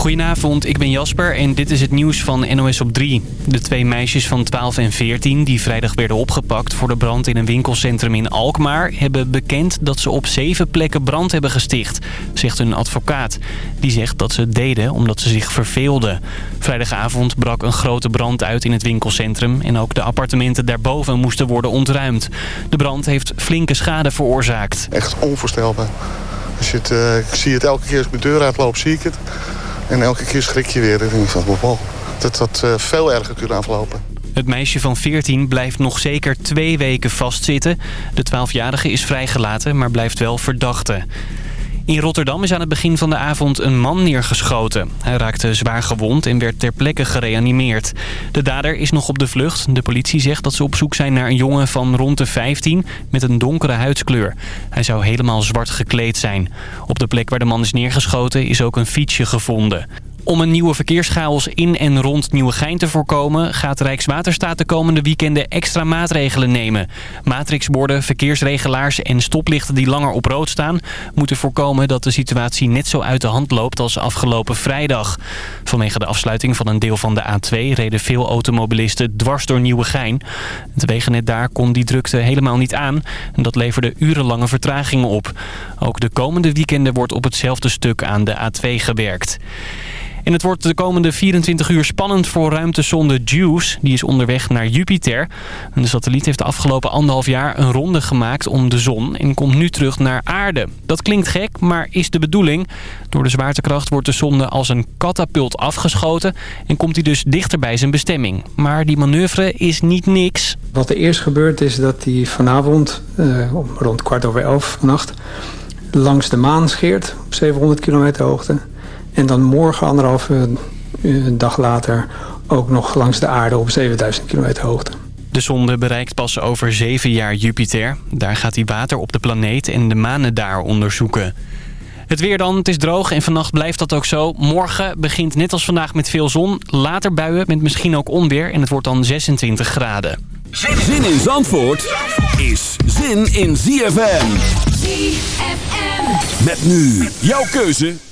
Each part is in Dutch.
Goedenavond, ik ben Jasper en dit is het nieuws van NOS op 3. De twee meisjes van 12 en 14 die vrijdag werden opgepakt voor de brand in een winkelcentrum in Alkmaar... hebben bekend dat ze op zeven plekken brand hebben gesticht, zegt hun advocaat. Die zegt dat ze het deden omdat ze zich verveelden. Vrijdagavond brak een grote brand uit in het winkelcentrum... en ook de appartementen daarboven moesten worden ontruimd. De brand heeft flinke schade veroorzaakt. Echt onvoorstelbaar. Als je het, eh, ik zie het elke keer als ik mijn deur uitloop, zie ik het. En elke keer schrik je weer. En denk ik van, wow, dat had uh, veel erger kunnen aflopen. Het meisje van 14 blijft nog zeker twee weken vastzitten. De 12-jarige is vrijgelaten, maar blijft wel verdachte. In Rotterdam is aan het begin van de avond een man neergeschoten. Hij raakte zwaar gewond en werd ter plekke gereanimeerd. De dader is nog op de vlucht. De politie zegt dat ze op zoek zijn naar een jongen van rond de 15 met een donkere huidskleur. Hij zou helemaal zwart gekleed zijn. Op de plek waar de man is neergeschoten is ook een fietsje gevonden. Om een nieuwe verkeerschaos in en rond Nieuwegein te voorkomen... gaat Rijkswaterstaat de komende weekenden extra maatregelen nemen. Matrixborden, verkeersregelaars en stoplichten die langer op rood staan... moeten voorkomen dat de situatie net zo uit de hand loopt als afgelopen vrijdag. Vanwege de afsluiting van een deel van de A2 reden veel automobilisten dwars door Nieuwegein. Het wegennet daar kon die drukte helemaal niet aan. En dat leverde urenlange vertragingen op. Ook de komende weekenden wordt op hetzelfde stuk aan de A2 gewerkt. En het wordt de komende 24 uur spannend voor ruimtesonde JUICE. Die is onderweg naar Jupiter. de satelliet heeft de afgelopen anderhalf jaar een ronde gemaakt om de zon... en komt nu terug naar aarde. Dat klinkt gek, maar is de bedoeling. Door de zwaartekracht wordt de zonde als een katapult afgeschoten... en komt hij dus dichter bij zijn bestemming. Maar die manoeuvre is niet niks. Wat er eerst gebeurt is dat hij vanavond, uh, rond kwart over elf vannacht... langs de maan scheert op 700 kilometer hoogte... En dan morgen, anderhalve dag later, ook nog langs de aarde op 7000 kilometer hoogte. De zonde bereikt pas over zeven jaar Jupiter. Daar gaat hij water op de planeet en de manen daar onderzoeken. Het weer dan, het is droog en vannacht blijft dat ook zo. Morgen begint net als vandaag met veel zon. Later buien met misschien ook onweer en het wordt dan 26 graden. Zin in Zandvoort is zin in ZFM. ZFM. Met nu jouw keuze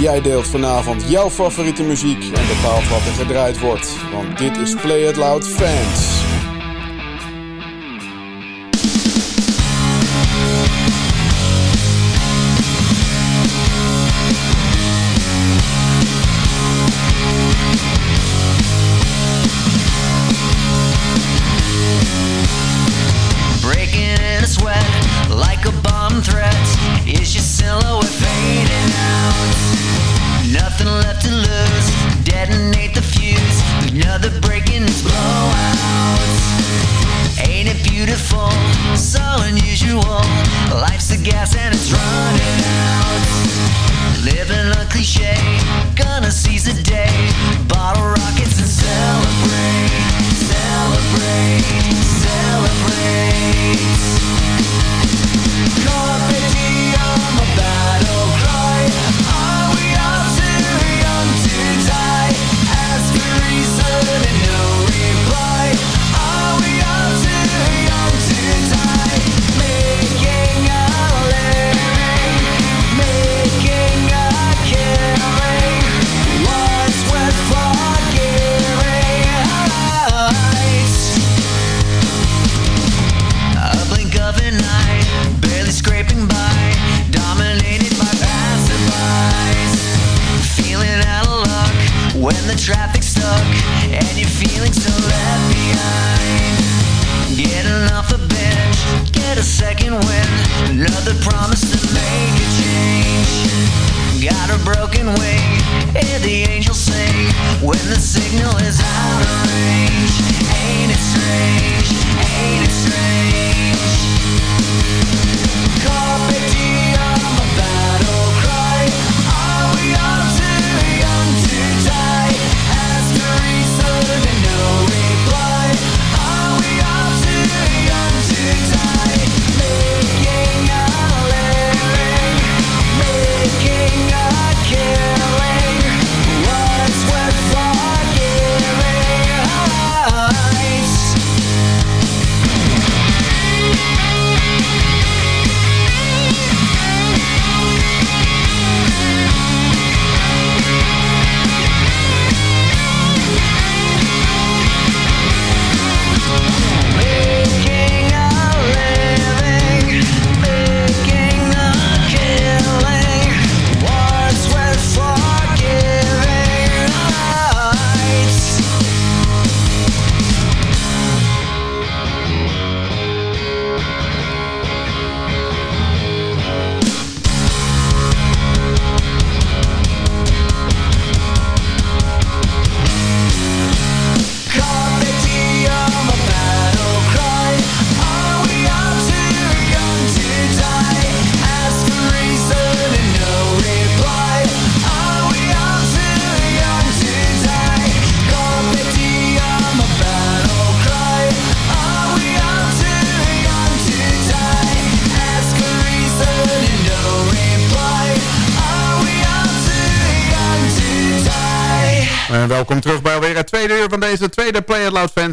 Jij deelt vanavond jouw favoriete muziek en bepaalt wat er gedraaid wordt. Want dit is Play It Loud Fans.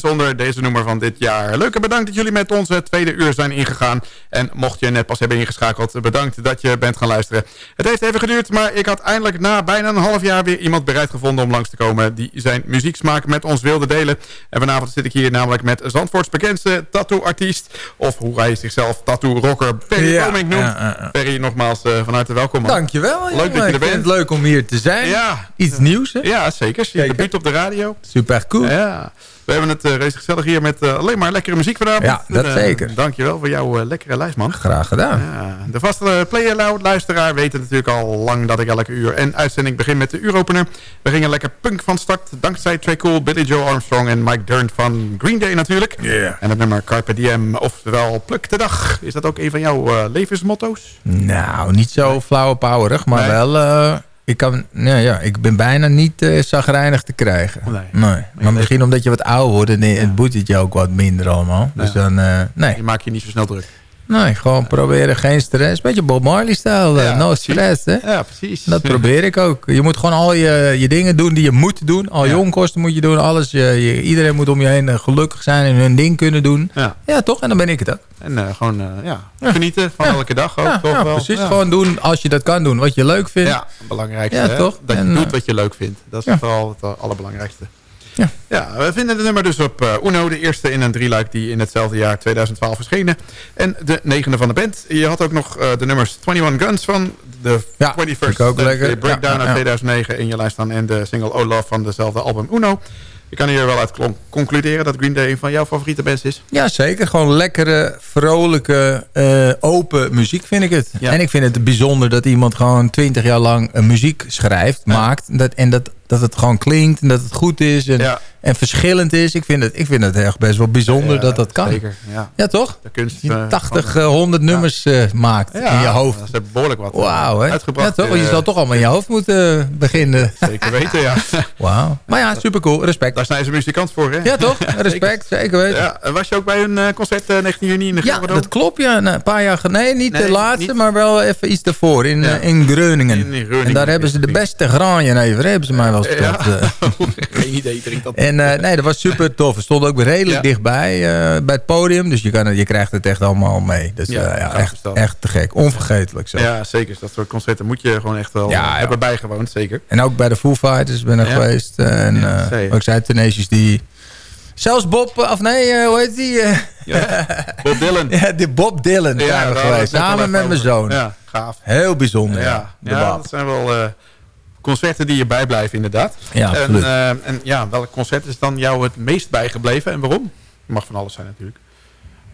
Play It Loud fans onder deze nummer van dit jaar. Leuk en bedankt dat jullie met ons het tweede uur zijn ingegaan. En mocht je net pas hebben ingeschakeld, bedankt dat je bent gaan luisteren. Het heeft even geduurd, maar ik had eindelijk na bijna een half jaar weer iemand bereid gevonden om langs te komen. Die zijn muzieksmaak met ons wilde delen. En vanavond zit ik hier namelijk met Zandvoorts bekendste tattoo-artiest. Of hoe hij zichzelf tattoo-rocker Perry Ja, noemt. ja, ja, ja. Perry, nogmaals eh, van harte welkom. man. Dankjewel. Leuk dat je er bent. leuk om hier te zijn. Ja. Iets nieuws, hè? Ja, zeker. Je debuut op de radio. Super cool. Ja, we hebben het uh, reuze gezellig hier met eh, alleen maar lekkere muziek vanavond. Ja, dat En, eh, zeker. Dankjewel voor jouw eh, lekkere lijst, man. Graag gedaan. Ja, de vaste Player luisteraar weet het natuurlijk al lang dat ik elke uur en uitzending begin met de uuropener. We gingen lekker punk van start, dankzij Trey Cool, Billy Joe Armstrong en Mike Durnt van Green Day natuurlijk. Yeah. En het nummer Carpe Diem, oftewel Pluk de Dag. Is dat ook een van jouw levensmotto's? Nou, niet zo flauwe maar Nee. wel... ik, kan, nou ja, ik ben bijna niet eh zagrijnig te krijgen. Nee. Maar misschien omdat je wat ouder wordt en het boet het je ook wat minder allemaal. Dus Ja. dan, eh, nee. Je maakt je niet zo snel druk. Nee, gewoon proberen geen stress. Beetje Bob Marley-stijl. eh, Ja, no stress, hè? Ja, precies. Dat probeer ik ook. Je moet gewoon al je, je dingen doen die je moet doen. Al je Ja. onkosten moet je doen. Alles, je, je- iedereen moet om je heen eh, gelukkig zijn en hun ding kunnen doen. Ja. Ja, toch? En dan ben ik het ook. En eh, gewoon ja, genieten van elke dag ook. Ja, toch wel. precies. Gewoon doen als je dat kan doen. Wat je leuk vindt. Ja, het belangrijkste. Hè? toch? Dat je doet wat je leuk vindt. Dat is vooral het allerbelangrijkste. Ja. ja, we vinden het nummer dus op eh, Uno, de eerste in een drieluik die in hetzelfde jaar 2012 verschenen. En de negende van de band. Je had ook nog eh, de nummers 21 Guns van de Ja, 21st vind ik ook lekker. Breakdown Ja, uit ja. 2009 in je lijst staan. En de single Oh Love van dezelfde album Uno. Je kan hier wel uit concluderen dat Green Day een van jouw favoriete bands is. Ja, zeker. Gewoon lekkere, vrolijke, eh, open muziek vind ik het. Ja. En ik vind het bijzonder dat iemand gewoon twintig jaar lang muziek schrijft, maakt. Dat, en dat, dat het gewoon klinkt en dat het goed is en, Ja. en verschillend is. Ik vind het, ik vind het echt best wel bijzonder Ja, dat dat kan. Zeker, ja. Ja, toch? De kunst. Je eh, 80, van- eh, 100 nummers eh, maakt in je hoofd. Dat is behoorlijk wat eh, Wauw, hè? uitgebracht. Toch? Want je eh, zal toch allemaal in je hoofd moeten eh, beginnen. Zeker weten, ja. Wauw. Maar ja, super cool. Respect. Daar zijn ze muzikant voor, hè? Ja, toch? Respect. Zeker weten. Was je ook bij hun eh, concert eh, 19 juni in de Ja, dat klopt. Ja. Nou, een paar jaar geleden. Nee, niet Nee, de laatste, niet- maar wel even iets daarvoor. In, eh, in Groningen. In- in Groningen. En daar hebben ze de beste graanjenever. Hebben ze mij wel Ja. eh. Geen idee, drink dat. En eh, nee, dat was super tof. We stonden ook redelijk Ja. dichtbij eh, bij het podium. Dus je, kan, je krijgt het echt allemaal mee. Dus Ja, ja, ja, gaaf echt, echt te gek. Onvergetelijk zo. Ja, zeker. Dat soort concerten moet je gewoon echt wel Ja, eh, ja. hebben bijgewoond, zeker. En ook bij de Foo Fighters ben ik Ja. geweest. En Ja, eh, zeker. ook zij Tenacious die... Zelfs Bob, of nee, eh, hoe heet die? eh, Bob Dylan. ja, die Bob Dylan daar geweest. Samen met mijn zoon. Ja, gaaf. Heel bijzonder. Ja, Ja, ja dat zijn wel eh, concerten die je bijblijven, inderdaad. Ja, en, eh, en ja, welk concert is dan jou het meest bijgebleven en waarom? mag van alles zijn natuurlijk.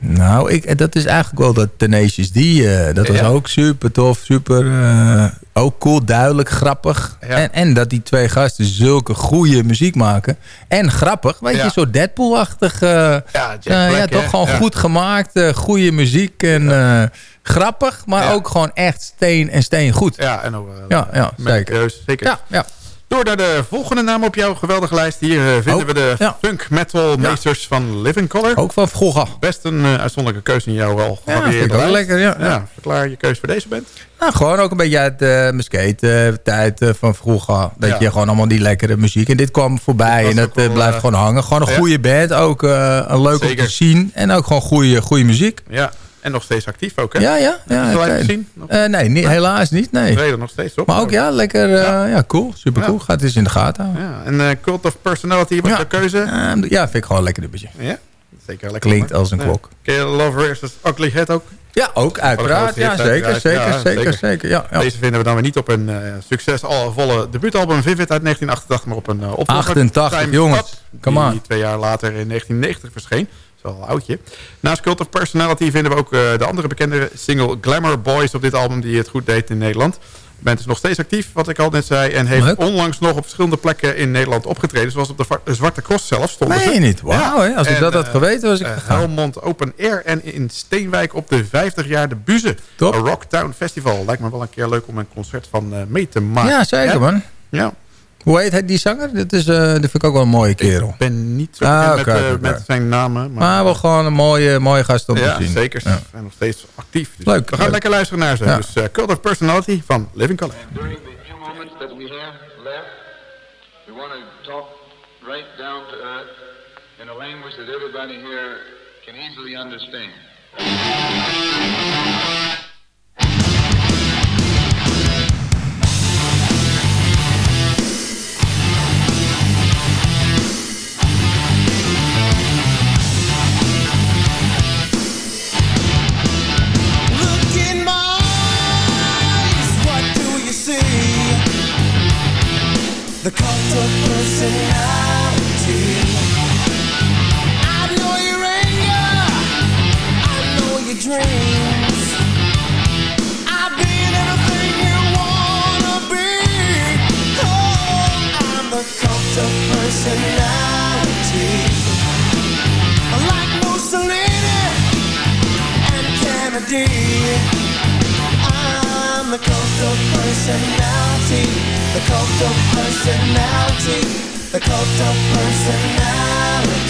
Nou, ik, dat is eigenlijk wel dat Tenacious D. eh, dat was Ja. ook super tof, super... eh, ook cool, duidelijk, grappig. Ja. En, en dat die twee gasten zulke goede muziek maken. En grappig, weet Ja. je, zo Deadpool-achtig. eh, Ja, eh, Black, toch gewoon goed gemaakt, eh, goede muziek en eh, grappig. Maar ook gewoon echt steen en steen goed. Ja, en ook, eh, Ja, ja, zeker. zeker. Ja, ja. Door naar de volgende naam op jouw geweldige lijst. Hier eh, vinden we de ja. funk metal meesters van Living Color. Ook van vroeger. Best een eh, uitzonderlijke keuze in jouw wel Ja, vind ik lijst. lekker, ja. ja. Verklaar je keuze voor deze band. Nou, gewoon ook een beetje uit de uh, tijd eh, van vroeger. Dat Ja. je gewoon allemaal die lekkere muziek. En dit kwam voorbij Dit en dat wel, eh, blijft eh, gewoon hangen. Gewoon een ja. goede band. Ook eh, een leuk om te zien. En ook gewoon goede, goede muziek. Ja, en nog steeds actief ook, hè? Ja, ja. Heb ja gezien? Nog Eh, nee, niet, helaas niet. Nee. Reden nog steeds, toch? Maar ook ja, lekker. eh, Ja. ja. cool. Super cool. Gaat eens in de gaten. Ja, en eh, Cult of Personality was Ja. jouw keuze? Ja, vind ik gewoon een lekker dubbeltje. Ja, zeker lekker. Klinkt als een klok. Ken je Love versus Ugly Head ook? Ja, ook uiteraard. Ja, zeker, zeker, zeker, zeker. Ja. Deze vinden we dan weer niet op een succesvolle debuutalbum Vivid uit 1988, maar op een uh, opvolger. 88, Time's jongens. Come die on. twee jaar later in 1990 verscheen. Wel een oudje. Naast Cult of Personality vinden we ook eh, de andere bekende single Glamour Boys op dit album die het goed deed in Nederland. De band is nog steeds actief, wat ik al net zei. En heeft Leuk. onlangs nog op verschillende plekken in Nederland opgetreden. Zoals op de, Zwarte Cross zelf stonden Meen ze. niet? Wauw? Als ik En, dat had eh, geweten, was ik gegaan. Helmond Open Air en in Steenwijk op de 50 jaar de Buze. Top. Een Rocktown Festival. Lijkt me wel een keer leuk om een concert van mee te maken. Ja, zeker man. Ja. Hoe heet hij, die zanger? Dat, is, eh dat vind ik ook wel een mooie kerel. Ik ben niet zo Ah, bekend met, oké, eh, oké. met zijn namen. Maar, Maar wel gewoon een mooie, mooie gast om ja, te zien. zeker. Ze Ja. zijn nog steeds actief. Dus Leuk, we gaan leuk. lekker luisteren naar ze. Ja. Dus eh, Cult of Personality van Living Color. During the few moments that we have left, we want to talk right down to earth in a language that everybody here can easily understand. The cult of personality. I know your anger, I know your dreams. I've been everything you wanna be. Oh, I'm the cult of personality. Like Mussolini and Kennedy. I'm the cult of personality, the cult of personality, the cult of personality.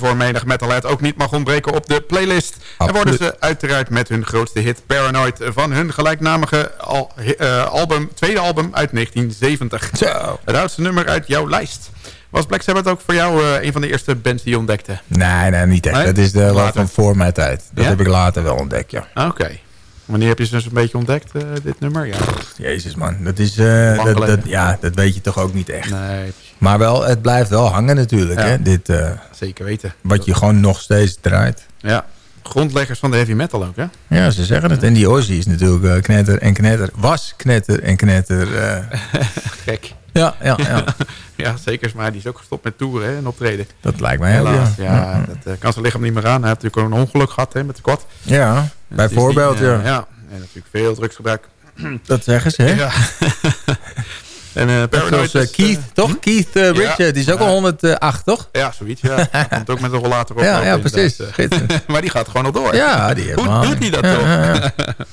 Die voor menig metalhead ook niet mag ontbreken op de playlist. En worden ze uiteraard met hun grootste hit Paranoid van hun gelijknamige al, eh, album, tweede album uit 1970. Het oudste nummer uit jouw lijst. Was Black Sabbath ook voor jou eh, een van de eerste bands die je ontdekte? Nee, nee, niet echt. Nee? Dat is de Later. van voor mijn tijd. Dat Ja? heb ik later wel ontdekt, ja. Oké. Wanneer heb je ze dus een beetje ontdekt, eh, dit nummer? Ja, Jezus man, dat is... dat, ja, dat weet je toch ook niet echt. nee, Maar wel, het blijft wel hangen natuurlijk, Ja. hè. Dit, eh, zeker weten. wat je gewoon nog steeds draait. Ja, grondleggers van de heavy metal ook, hè? Ja, ze zeggen het. En die Ozzy is natuurlijk eh, knetter en knetter. Was knetter en knetter. eh. Gek. ja, ja, ja. Ja, zeker. Maar die is ook gestopt met toeren hè, en optreden. Dat lijkt mij heel, ja. Ja, dat kan zijn lichaam niet meer aan. Hij heeft natuurlijk ook een ongeluk gehad hè, met de quad. Ja, bijvoorbeeld, ja. Ja, en natuurlijk veel drugsgebruik. Dat zeggen ze, hè? Ja. en eh Net Paranoid eh, is, Keith, eh, toch? Keith eh, Ja. Richard, die is ook al 108, toch? Ja, zoiets. Ja. Hij komt ook met een rollator op. Ja, ook, ja, precies. Eh, Schitterend. maar die gaat gewoon nog door. Ja, die Hoe doet hij dat toch?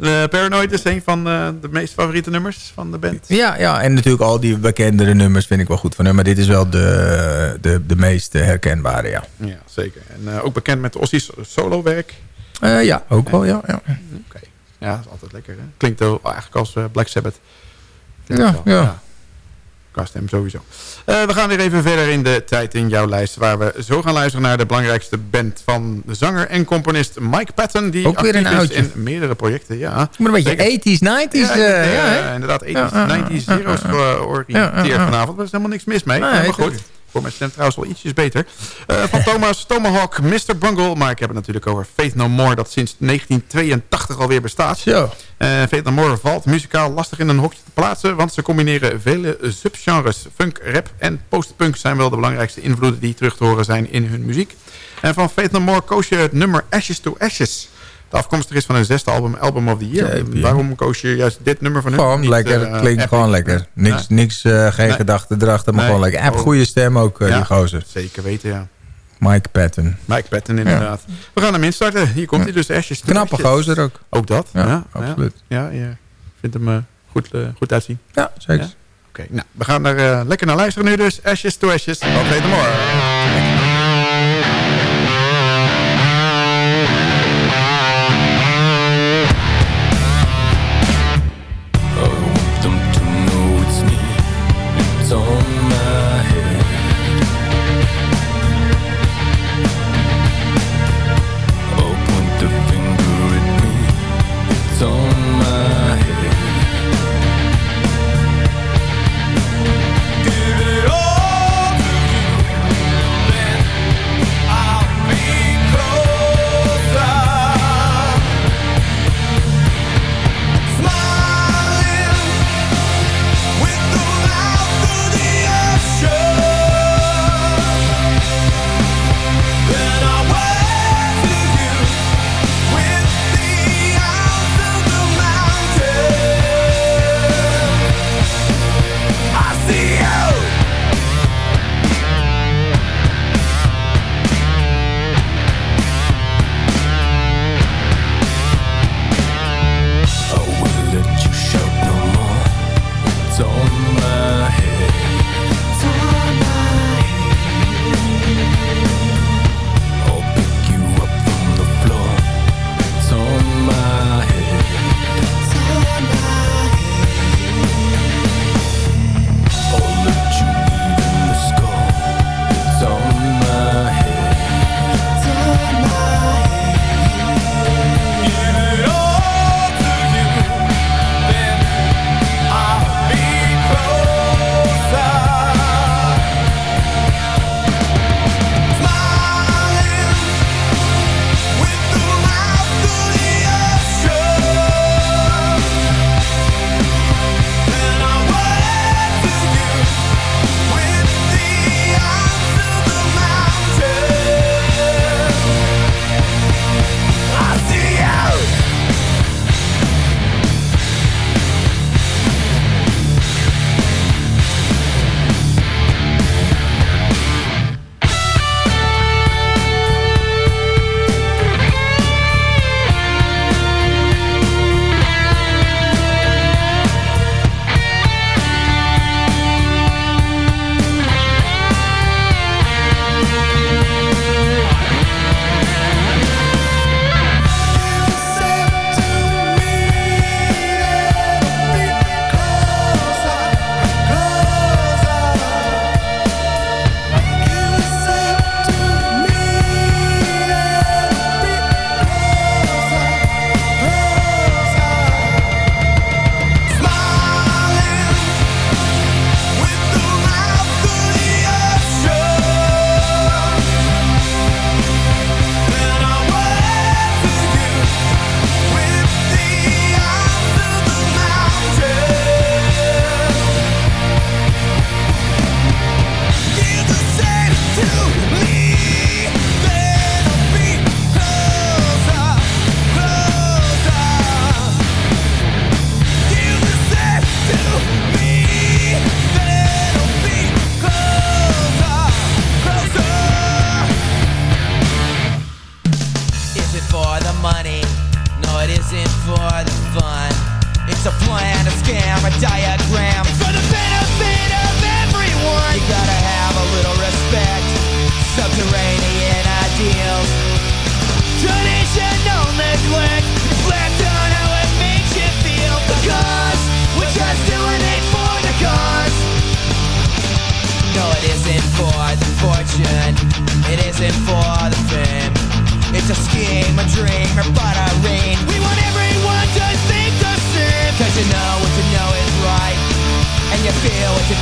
Eh, Paranoid is een van eh, de meest favoriete nummers van de band. Ja, ja, en natuurlijk al die bekendere nummers vind ik wel goed van hem. Maar dit is wel de, de, de meest eh, herkenbare, ja. Ja, zeker. En eh, ook bekend met Ozzy's solo-werk. Eh, ja, ook wel, ja. ja. Oké. Ja, dat is altijd lekker. Hè? Klinkt wel eigenlijk als eh, Black Sabbath. Ja, ja. Qua stem sowieso. Eh, we gaan weer even verder in de tijd in jouw lijst. Waar we zo gaan luisteren naar de belangrijkste band van de zanger en componist Mike Patton. Die Ook weer een actief is oudje. in meerdere projecten. Ja. Maar een beetje Zeker. 80s, 90s. Ja, eh, ja, inderdaad, 80s, Ja, ja, ja, 90s, ja, zero's georiënteerd vanavond. Er is helemaal niks mis mee. Nee, maar goed. Voor mijn stem trouwens wel ietsjes beter. Eh, van Thomas Tomahawk, Mr. Bungle. Maar ik heb het natuurlijk over Faith No More. Dat sinds 1982 alweer bestaat. Zo. Eh Faith No More valt muzikaal lastig in een hokje te plaatsen. Want ze combineren vele subgenres. Funk, rap en postpunk zijn wel de belangrijkste invloeden die terug te horen zijn in hun muziek. En van Faith No More koos je het nummer Ashes to Ashes. De afkomstig is van hun zesde album, Album of the Year. Waarom koos je juist dit nummer van hun? Gewoon Niet, lekker, eh, klinkt gewoon lekker. Niks, niks eh, geen Nee. gedachten erachter, maar Nee. gewoon lekker. Hij heeft Oh. goede stem ook, eh, Ja. die gozer. Zeker weten, ja. Mike Patton. Mike Patton inderdaad. We gaan hem instarten. Hier komt hij dus, Ashes Knappe Ashes. gozer ook. Ook dat? Ja, Ja, absoluut. Ja, ja, vindt hem eh, goed, eh, goed uitzien. Ja, zeker. Oké, nou, we gaan er eh, lekker naar luisteren nu dus. Ashes to Ashes, van Peter Moore.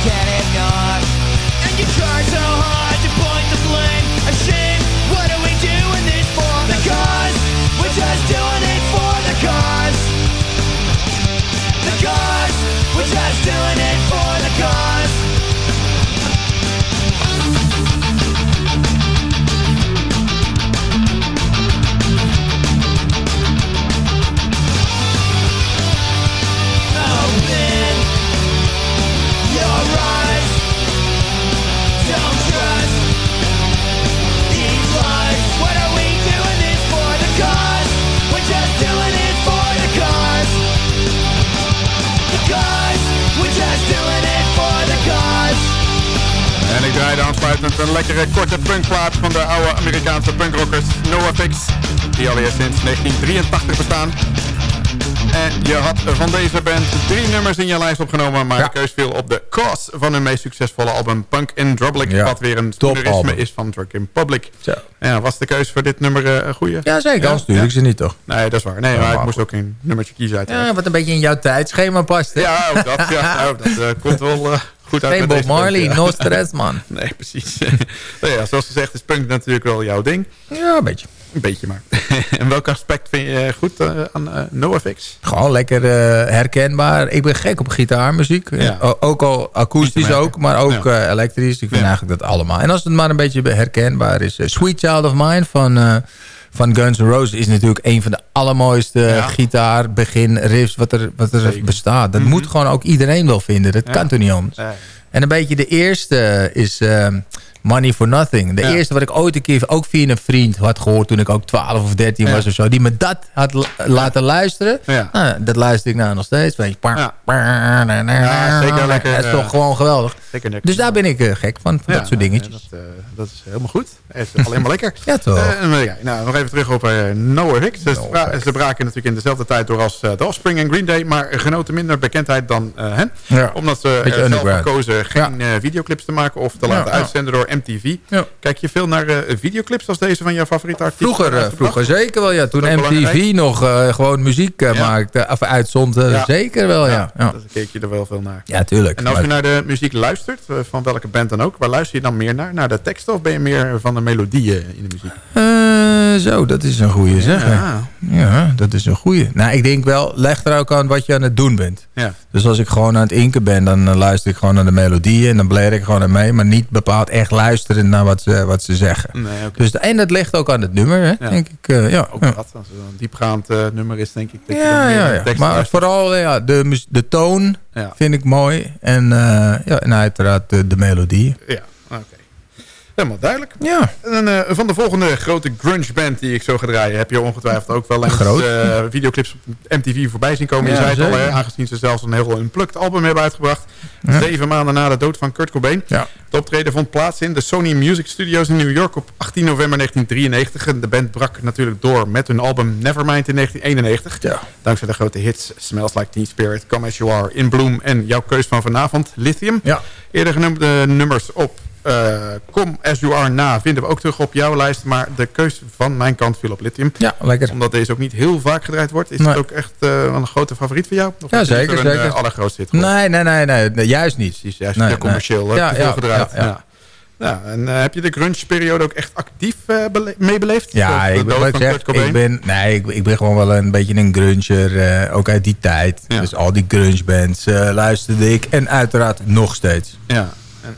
Can't ignore. And you charge een lekkere korte punkplaat van de oude Amerikaanse punkrockers NoFX. Die alweer sinds 1983 bestaan. En je had van deze band drie nummers in je lijst opgenomen, maar de keus viel op de Cause van hun meest succesvolle album Punk in Drublic, Ja, wat weer een toerisme is van Drunk in Public. Ja, was de keus voor dit nummer eh, een goede? Ja, zeker. Anders stuur ik ze niet, toch? Nee, dat is waar. Nee, Ja, maar ik moest ook een nummertje kiezen uiteraard. Ja, wat een beetje in jouw tijdschema past, hè? Ja, ook dat, ja, nou, dat eh, komt wel eh, goed uit Geen Bob Marley, ja. no stress, man. Nee, precies. nou ja, zoals gezegd is punk natuurlijk wel jouw ding. Ja, een beetje. Een beetje maar. en welk aspect vind je goed eh, aan eh, NoFX? Gewoon lekker eh, herkenbaar. Ik ben gek op gitaarmuziek. Ja. Ook al akoestisch ook, maar ook Ja. eh, elektrisch. Ik vind eigenlijk dat allemaal. En als het maar een beetje herkenbaar is. eh, Sweet Child of Mine van, eh, van Guns N' Roses is natuurlijk een van de allermooiste Ja. gitaar begin riffs wat er, wat er Zeker. bestaat. Dat moet gewoon ook iedereen wel vinden. Dat Ja. kan toch niet anders. Nee. En een beetje de eerste is ehm, Money for Nothing. De Ja. eerste wat ik ooit een keer ook via een vriend had gehoord... toen ik ook 12 of 13 Ja. was of zo. Die me dat had laten luisteren. Ja. Nou, dat luister ik nou nog steeds. Weet je. Ja. Zeker lekker, Het is eh, toch gewoon geweldig. Zeker. Dus daar ben ik eh, gek van. van dat soort dingetjes. Dat, eh, dat is helemaal goed. Het is alleen maar lekker. Ja, toch. Nou, nog even terug op Noah Hicks. Ze, spra- ze braken natuurlijk in dezelfde tijd door als The Offspring en Green Day, maar genoten minder bekendheid dan hen. Omdat ze er zelf underground. voor kozen geen videoclips te maken of te laten uitzenden door MTV. Ja. Kijk je veel naar eh, videoclips als deze van jouw favoriete artiest? Vroeger, eh, vroeger zeker wel, ja. Toen Dat MTV belangrijk. nog eh, gewoon muziek maakte, of uitzond, zeker wel, ja. Ja, Dus keek je er wel veel naar. ja tuurlijk. En als je naar de muziek luistert, van welke band dan ook, waar luister je dan meer naar? Naar de teksten of ben je meer van de melodieën in de muziek? Eh, zo, dat is een goeie zeg. Ja. Ja, dat is een goeie. Nou, ik denk wel, leg er ook aan wat je aan het doen bent. Ja. Dus als ik gewoon aan het inken ben, dan eh, luister ik gewoon naar de melodieën... en dan blader ik gewoon aan mee, maar niet bepaald echt luisterend naar wat ze, wat ze zeggen. Nee. Dus, en dat ligt ook aan het nummer, hè, Ja. denk ik. eh, ja, Ook dat, als het een diepgaand nummer is, denk ik. Dat Ja, ja, ja. Maar vooral ja, de, de toon vind ik mooi. En, ja, en uiteraard de, de melodie. Ja. Helemaal duidelijk. Ja. En eh, van de volgende grote grunge band die ik zo ga draaien... heb je ongetwijfeld ook wel eens Groot. eh, videoclips op MTV voorbij zien komen. Ja, je zei het al, hè, aangezien ze zelfs een heel unplugged album hebben uitgebracht. Ja. Zeven maanden na de dood van Kurt Cobain. Ja. Het optreden vond plaats in de Sony Music Studios in New York op 18 november 1993. En de band brak natuurlijk door met hun album Nevermind in 1991. Ja. Dankzij de grote hits Smells Like Teen Spirit, Come As You Are, In Bloom en jouw keus van vanavond, Lithium. Ja. Eerder genoemde nummers op eh, Come As You Are na vinden we ook terug op jouw lijst. Maar de keus van mijn kant viel op Lithium. Ja, lekker. Omdat deze ook niet heel vaak gedraaid wordt. Is Nee. het ook echt eh, een grote favoriet voor jou? Of Ja, is het zeker, er een zeker. eh, allergrootste hit? Nee, nee, nee, nee, nee, juist niet. Precies, juist Nee, commercieel. nee. Ja, Ja, te veel gedraaid. ja, ja. Ja, Ja, en heb je de grunge-periode ook echt actief bele- meebeleefd? Ja, ik ben, ik zeg, ik nee, ik, ik ben gewoon wel een beetje een grunger, eh, ook uit die tijd. Ja. Dus al die grunge bands eh, luisterde ik en uiteraard nog steeds. Ja.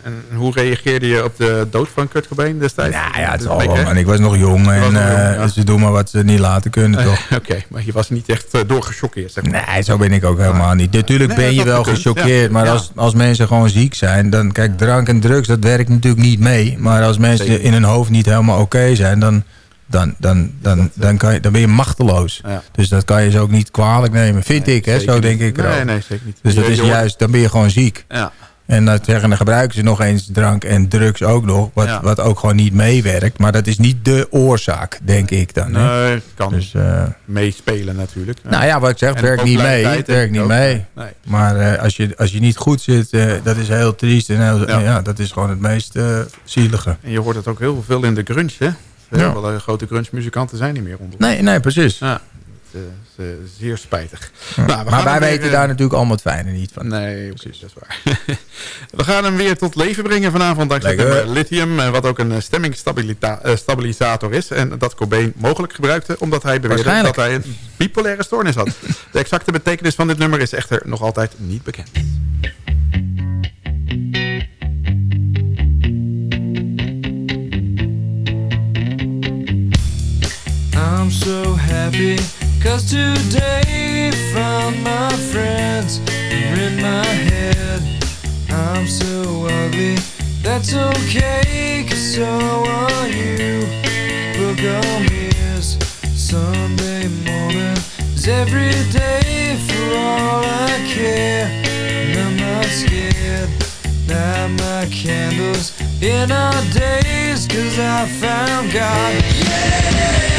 En, en hoe reageerde je op de dood van Kurt Cobain destijds? Nou ja, het is Dat al weet wel, je, man. Ik was nog jong en nog jong, eh, ja. ze doen maar wat ze niet laten kunnen, Eh, toch? Oké, maar je was niet echt uh, doorgechoqueerd, zeg maar. Nee, zo ben ik ook helemaal niet. Natuurlijk Nee, ben je wel gechoqueerd, maar als, als mensen gewoon ziek zijn... dan kijk, drank en drugs, dat werkt natuurlijk niet mee. Maar als mensen Zeker. in hun hoofd niet helemaal oké zijn... dan, dan, dan, dan, dan, kan je, dan ben je machteloos. Ja. Dus dat kan je ze ook niet kwalijk nemen, vind Nee, ik. Hè? Zo denk ik Nee, nee, zeker niet. Dus dat is juist, dan ben je gewoon ziek. Ja, En dat zeggen, dan gebruiken ze nog eens drank en drugs ook nog. Wat, Ja. wat ook gewoon niet meewerkt. Maar dat is niet de oorzaak, denk ik dan. Hè? nee, kan Dus, eh, meespelen natuurlijk. nou ja, wat ik zeg, het werkt niet mee. Het werkt niet mee. Nee. Maar eh, als, je, als je niet goed zit, eh, dat is heel triest. En heel, Ja. ja. dat is gewoon het meest zielige. En je hoort het ook heel veel in de grunge, hè? Heel Ja. veel eh, grote grunge-muzikanten zijn niet meer onder. Nee, nee, precies. Ja, eh, eh, zeer spijtig. Nou, we gaan maar wij weer, weten eh, daar natuurlijk allemaal het fijne niet van. Nee, precies, dat is waar. we gaan hem weer tot leven brengen vanavond dankzij het Lekker. nummer lithium, eh, wat ook een eh, stemmingsstabilisator is. En dat Cobain mogelijk gebruikte, omdat hij beweerde dat hij een bipolaire stoornis had. De exacte betekenis van dit nummer is echter nog altijd niet bekend. I'm so happy cause today found my friends are in my head. I'm so ugly, that's okay cause so are you. Book on mirrors, Sunday morning is every day for all I care. And I'm not scared, light my candles in our days cause I found God. I'm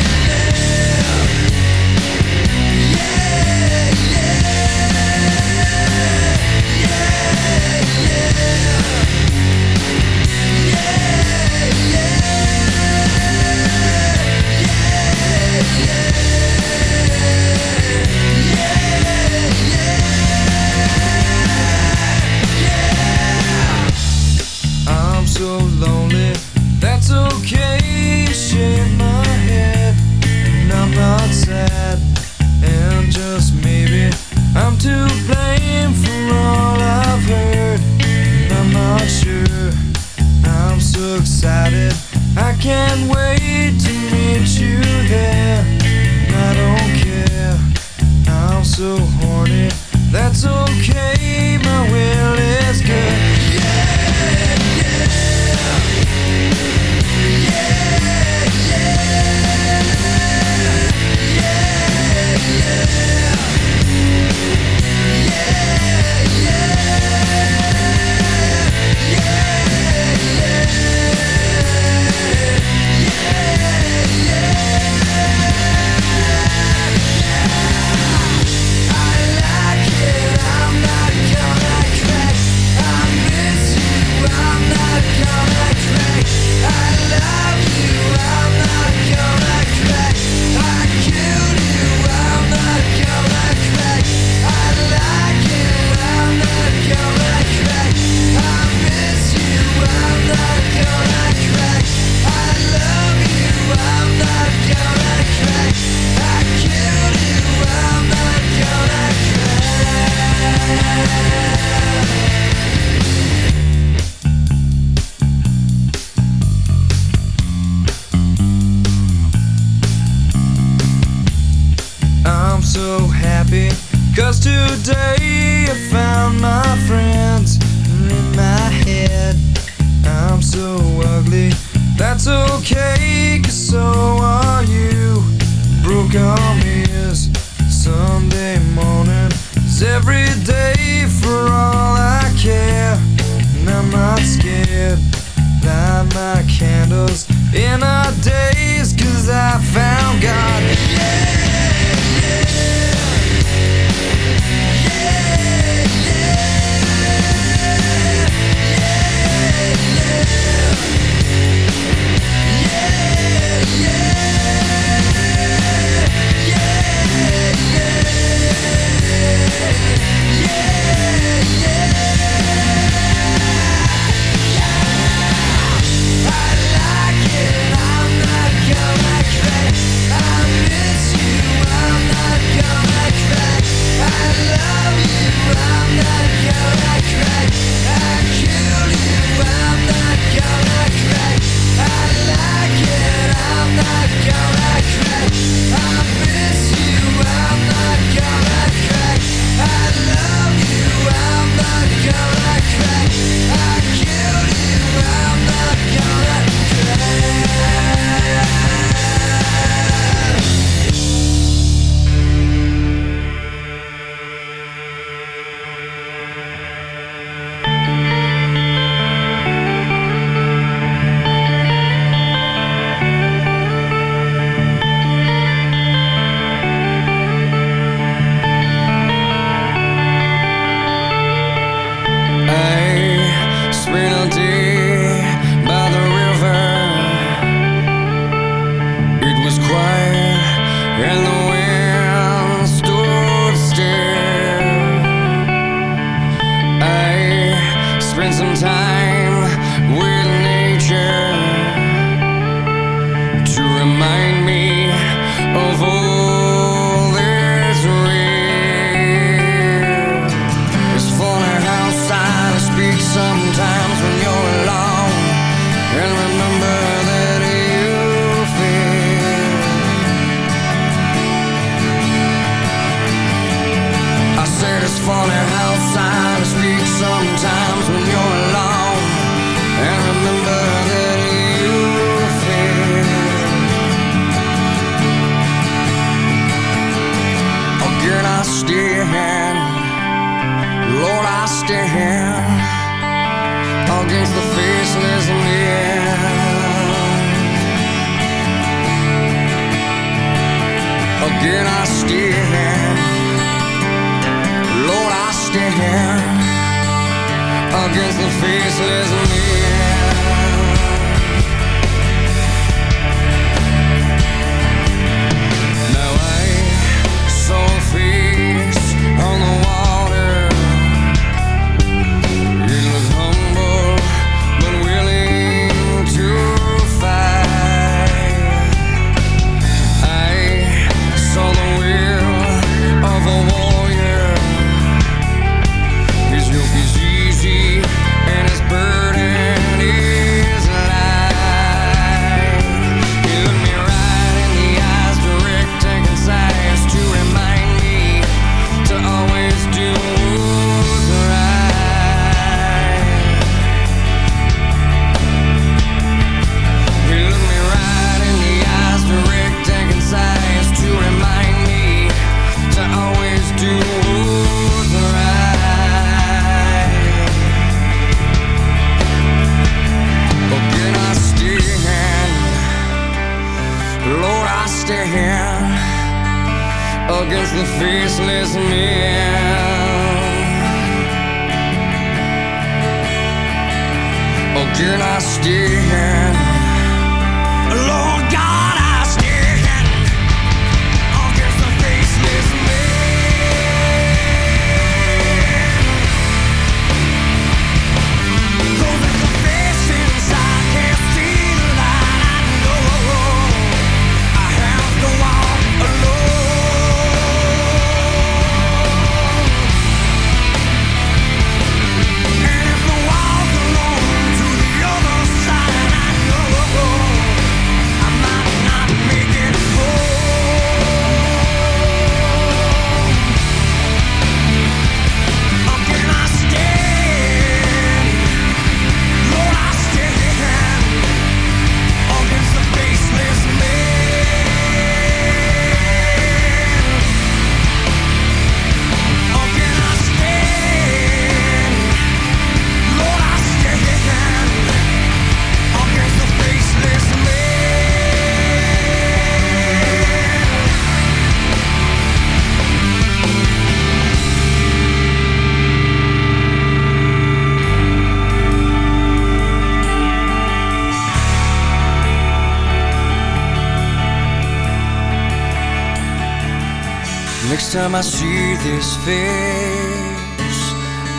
time I see this face,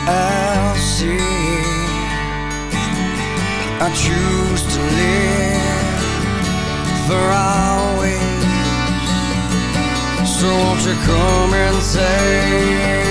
I'll see. I choose to live for always. So won't you come and say?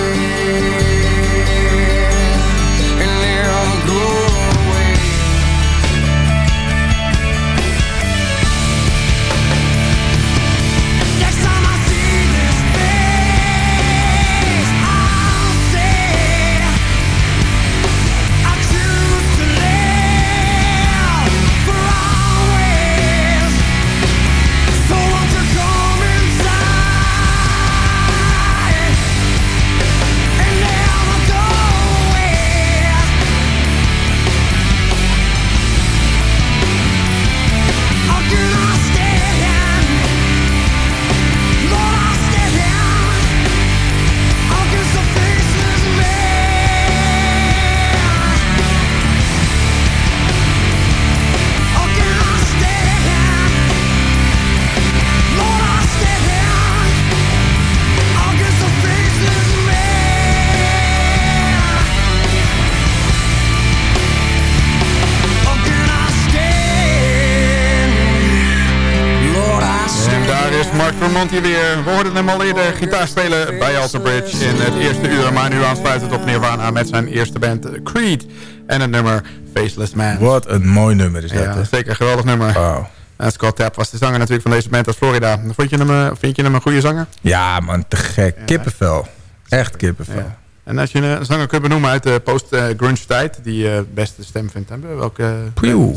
Monty weer. We hoorden hem al eerder gitaar spelen bij Alter Bridge in het eerste uur. Maar nu aansluit het op Nirvana met zijn eerste band eh, Creed. En het nummer Faceless Man. Wat een mooi nummer is dat. Ja, zeker een geweldig nummer. Wauw. En Scott Tapp was de zanger natuurlijk van deze band uit Florida. Vond je hem, eh, vind je hem een goede zanger? Ja, man, te gek. Kippenvel. Echt kippenvel. Ja. En als je een zanger kunt benoemen uit de post-grunge tijd... die je beste stem vindt hebben, welke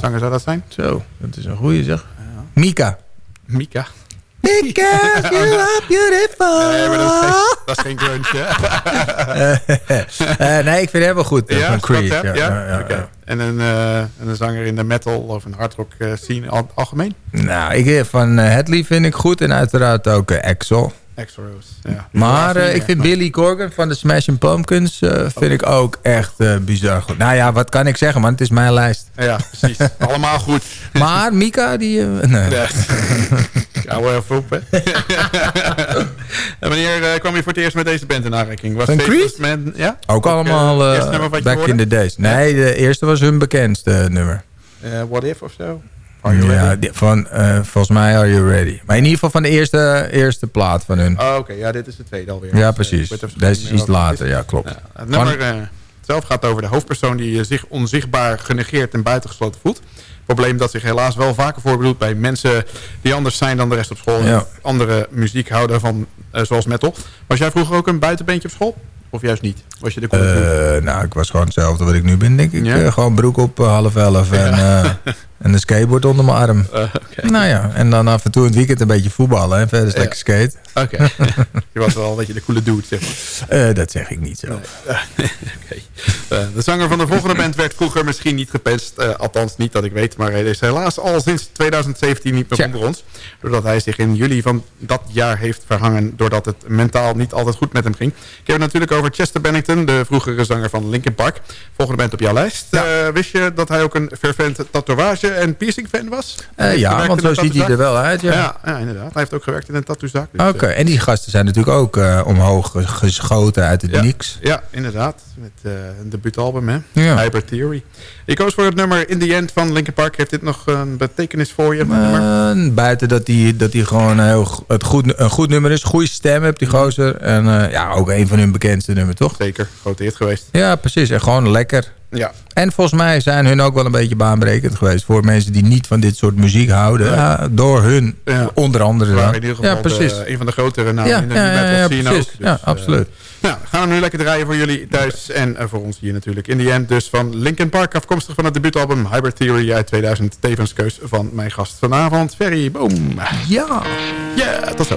zanger zou dat zijn? Zo, dat is een goede zeg. Mika. Mika. Mika, you are beautiful. Nee, maar dat is geen, dat is geen grunge? Eh, nee, ik vind hem wel goed. eh, Ja, van Creed. Ja, ja? ja, ja. En een, eh, en een zanger in de metal of een hardrock scene al, algemeen? Nou, ik, van Hadley vind ik goed. En uiteraard ook Axel. Extra Rose. Ja. Maar eh, ik vind Maar- Billy Corgan van de Smashing Pumpkins eh, vind ik ook echt eh, bizar goed. Nou ja, wat kan ik zeggen man? Het is mijn lijst. Ja, precies. Allemaal goed. Maar Mika, die... nee. Ja. Ja, wel even op, hè. en wanneer kwam je voor het eerst met deze band in aanraking? Was Creed? Man, ja? Ook allemaal back in the days. Nee, de eerste was hun bekendste nummer. Eh, What If of zo? Are you Ja, ready? van, eh, volgens mij Are You Ready. Maar in ieder geval van de eerste, eerste plaat van hun. Oh, oké. Ja, dit is de tweede alweer. Ja, precies. Deze is iets later, ja, klopt. Ja, het nummer eh, zelf gaat over de hoofdpersoon die eh, zich onzichtbaar genegeerd en buitengesloten voelt. Probleem dat zich helaas wel vaker voorbedoelt bij mensen die anders zijn dan de rest op school. En Ja. andere muziek houden van, zoals metal. Was jij vroeger ook een buitenbeentje op school? Of juist niet? Was je de? Eh, nou, ik was gewoon hetzelfde wat ik nu ben, denk ik. Ja? Eh, gewoon broek op eh, half elf en, en een skateboard onder mijn arm. Eh, Oké. Nou ja, en dan af en toe in het weekend een beetje voetballen en verder is Ja. lekker skate. Oké. je was wel een beetje de coole dude, zeg maar. Dat zeg ik niet zo. De zanger van de volgende band werd vroeger misschien niet gepest. althans, niet dat ik weet. Maar hij is helaas al sinds 2017 niet meer onder ons. Doordat hij zich in juli van dat jaar heeft verhangen. Doordat het mentaal niet altijd goed met hem ging. Ik heb het natuurlijk over Chester Bennington. De vroegere zanger van Linkin Park. Volgende band op jouw lijst. Eh, wist je dat hij ook een fervent tatoeage- en piercing fan was? Eh, ja, want zo ziet hij er wel uit, ja. Ja, ja, inderdaad. Hij heeft ook gewerkt in een tattoozaak. Dus, Oké, eh, en die gasten zijn natuurlijk ook omhoog ge- geschoten uit het niks. Ja, inderdaad. Met een debuutalbum, hè? Ja. Hyper Theory. Ik koos voor het nummer In The End van Linkin Park. Heeft dit nog een betekenis voor je? buiten dat hij dat die gewoon heel, het goed, een goed nummer is. Goede stem heeft die gozer. En eh, ja, ook een van hun bekendste nummers, toch? Zeker, grote hit geweest. Ja, precies. En gewoon lekker. Ja, En volgens mij zijn hun ook wel een beetje baanbrekend geweest. Voor mensen die niet van dit soort muziek houden. Ja, door hun, Ja. onder andere. maar dan. in ieder geval ja, precies. de- een van de grotere namen Ja, in de ja, ja, ja, precies. ook. Ja, eh, absoluut. nou, gaan we nu lekker draaien voor jullie thuis en eh, voor ons hier natuurlijk. In The End dus van Linkin Park, afkomstig van het debuutalbum Hyper Theory uit 2000. Tevens keus van mijn gast vanavond, Ferry Boom. Ja. Ja, tot zo.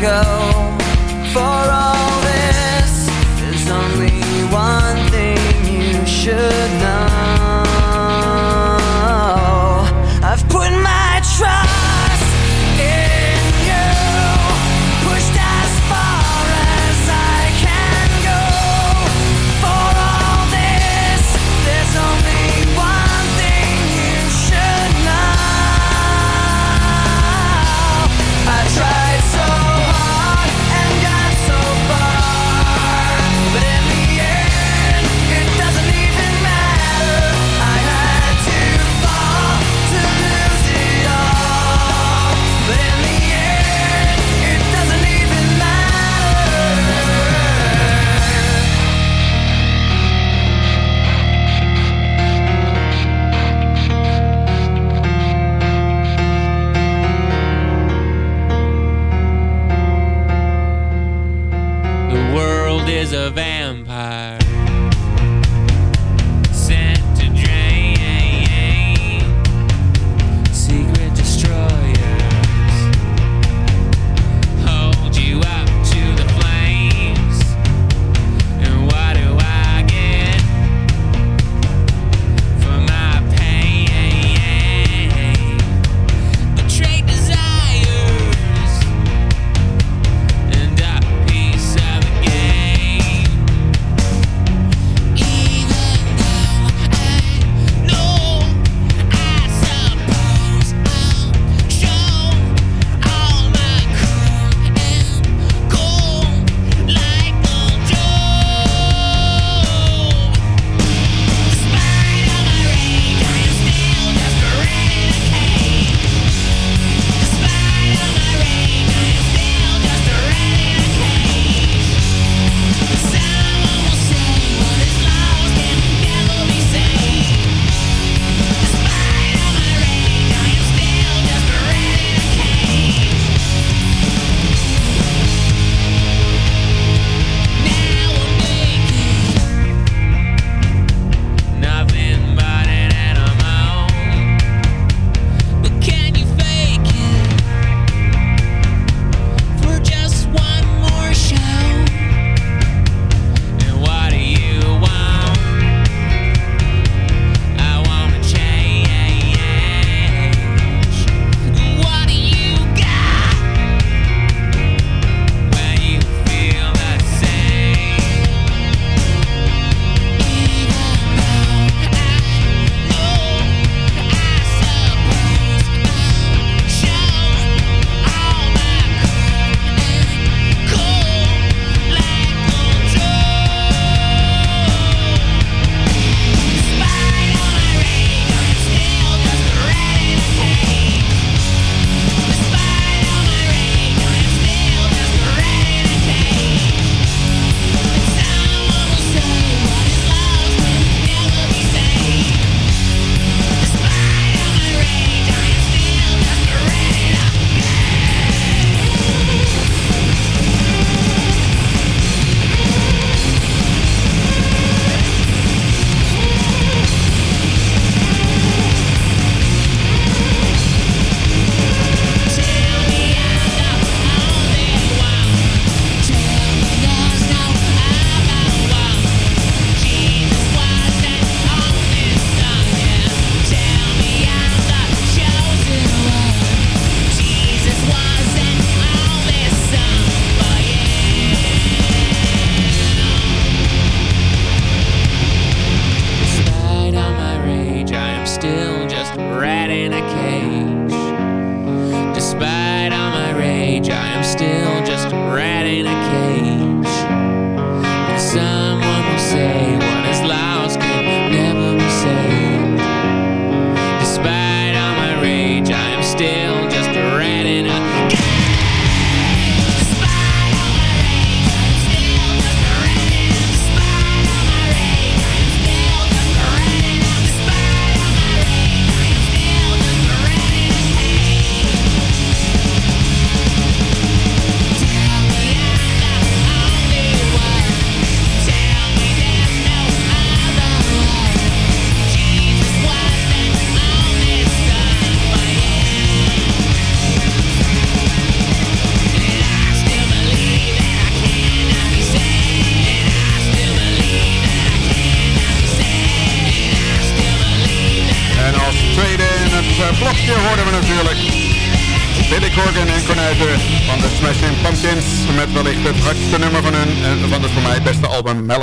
go.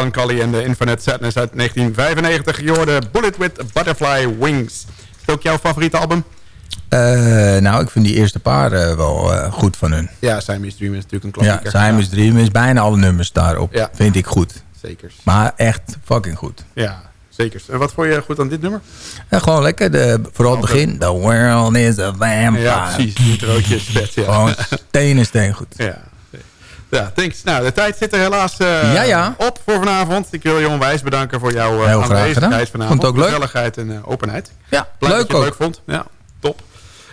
Melancholy and the Infinite Sadness uit 1995. Je hoorde Bullet with Butterfly Wings. Is het ook jouw favoriete album? Eh, nou, ik vind die eerste paar eh, wel eh, goed van hun. Ja, Siamese Dream is natuurlijk een Ja, klassieker. Simon's Dream is bijna alle nummers daarop. Ja. Vind ik goed. Zeker. Maar echt fucking goed. Ja, zeker. En wat vond je goed aan dit nummer? En gewoon lekker, de, vooral het begin. The world is a vampire. Ja, precies. Die vet, ja. Gewoon stenen steen goed. Ja. Ja, thanks. Nou, de tijd zit er helaas eh, Ja, ja. op voor vanavond. Ik wil je onwijs bedanken voor jouw eh, aanwezigheid vanavond. Vond het ook leuk. Gezelligheid en eh, openheid. Ja, Blij leuk dat je het ook. leuk vond. Ja, top.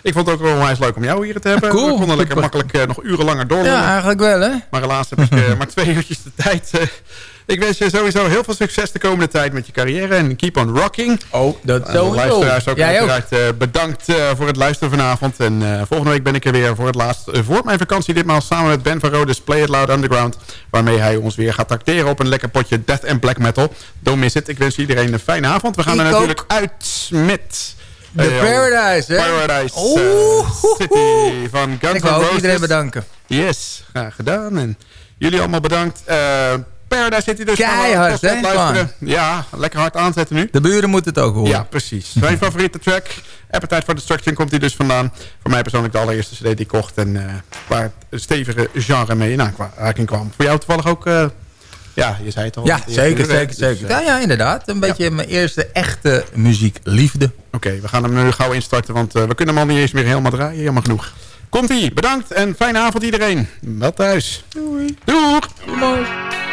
Ik vond het ook wel onwijs leuk om jou hier te hebben. Cool. We konden lekker makkelijk nog uren langer doorlopen. Ja, eigenlijk wel, hè? Maar helaas heb ik maar twee uurtjes de tijd. Ik wens je sowieso heel veel succes de komende tijd met je carrière. En keep on rocking. Oh, dat En sowieso. luisteraars ook Jij ook. uiteraard eh, bedankt eh, voor het luisteren vanavond. En eh, volgende week ben ik er weer voor het laatst voor mijn vakantie. Ditmaal samen met Ben van Rodes Play It Loud Underground. Waarmee hij ons weer gaat tracteren op een lekker potje death and black metal. Don't miss it. Ik wens iedereen een fijne avond. We gaan Ik er natuurlijk ook. uit met... The Paradise, hè? Paradise Oeh, City van Guns Ik N' ook Roses. iedereen bedanken. Yes, graag gedaan. En jullie allemaal bedankt. Eh Paradise City dus. Keihard, hè, luisteren. Ja, lekker hard aanzetten nu. De buren moeten het ook horen. Ja, precies. Zijn favoriete track. Appetite for Destruction komt hier dus vandaan. Voor mij persoonlijk de allereerste cd die ik kocht. En eh, waar het stevige genre mee in aanraking kwam. Voor jou toevallig ook... eh, ja, je zei het al. Ja, zeker, hè? zeker, Dus, zeker. eh, Ja, ja, inderdaad. Een beetje mijn eerste echte muziekliefde. Oké, we gaan hem nu gauw instarten. Want eh, we kunnen hem al niet eens meer helemaal draaien. Jammer genoeg. Komt-ie. Bedankt en fijne avond iedereen. Wel thuis. Doei. Doeg. Take